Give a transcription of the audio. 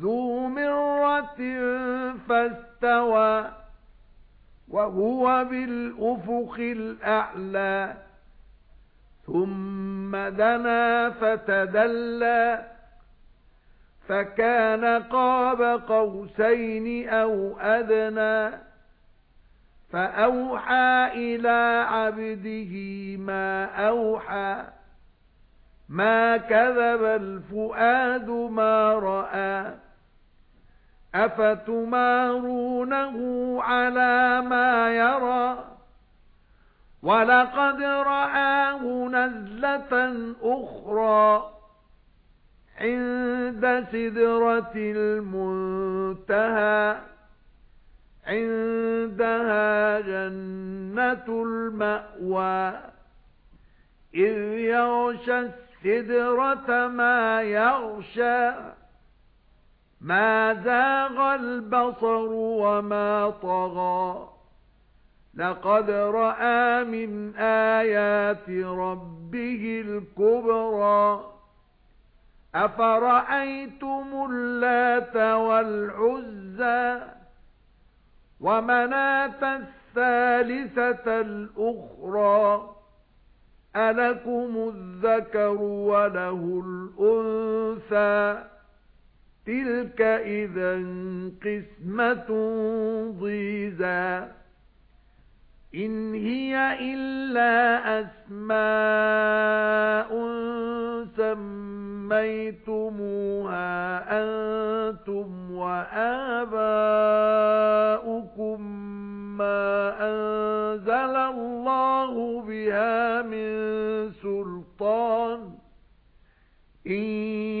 ذُو مِرَّةٍ فَاسْتَوَى وَهُوَ بِالْأُفُقِ الْأَعْلَى ثُمَّ دَنَا فَتَدَلَّى فَكَانَ قَابَ قَوْسَيْنِ أَوْ أَدْنَى فَأَوْحَى إِلَى عَبْدِهِ مَا أَوْحَى مَا كَذَبَ الْفُؤَادُ مَا رَأَى. أَفَتُمَارُونَهُ عَلَى مَا يَرَى؟ وَلَقَدْ رَآهُ نَزْلَةً أُخْرَى عِندَ سِدْرَةِ الْمُنتَهَى عِندَهَا جَنَّةُ الْمَأْوَى إِذْ يَغْشَى السِّدْرَةَ مَا يَغْشَى. مَا زَاغَ الْبَصَرُ وَمَا طَغَى. لَقَدْ رَأَى مِنْ آيَاتِ رَبِّهِ الْكُبْرَى. أَفَرَأَيْتُمُ اللَّاتَ وَالْعُزَّى؟ وَمَنَاةَ الثَّالِثَةَ الْأُخْرَى. أَلَكُمُ الذَّكَرُ وَلَهُ الْأُنثَى؟ تِلْكَ إِذًا قِسْمَةٌ ضِيزَى. إِنْ هِيَ إِلَّا أَسْمَاءٌ سَمَّيْتُمُوهَا أَنْتُمْ وَآبَاؤُكُمْ مَا أَنزَلَ اللَّهُ بِهَا مِنْ سُلْطَانٍ. إِنْ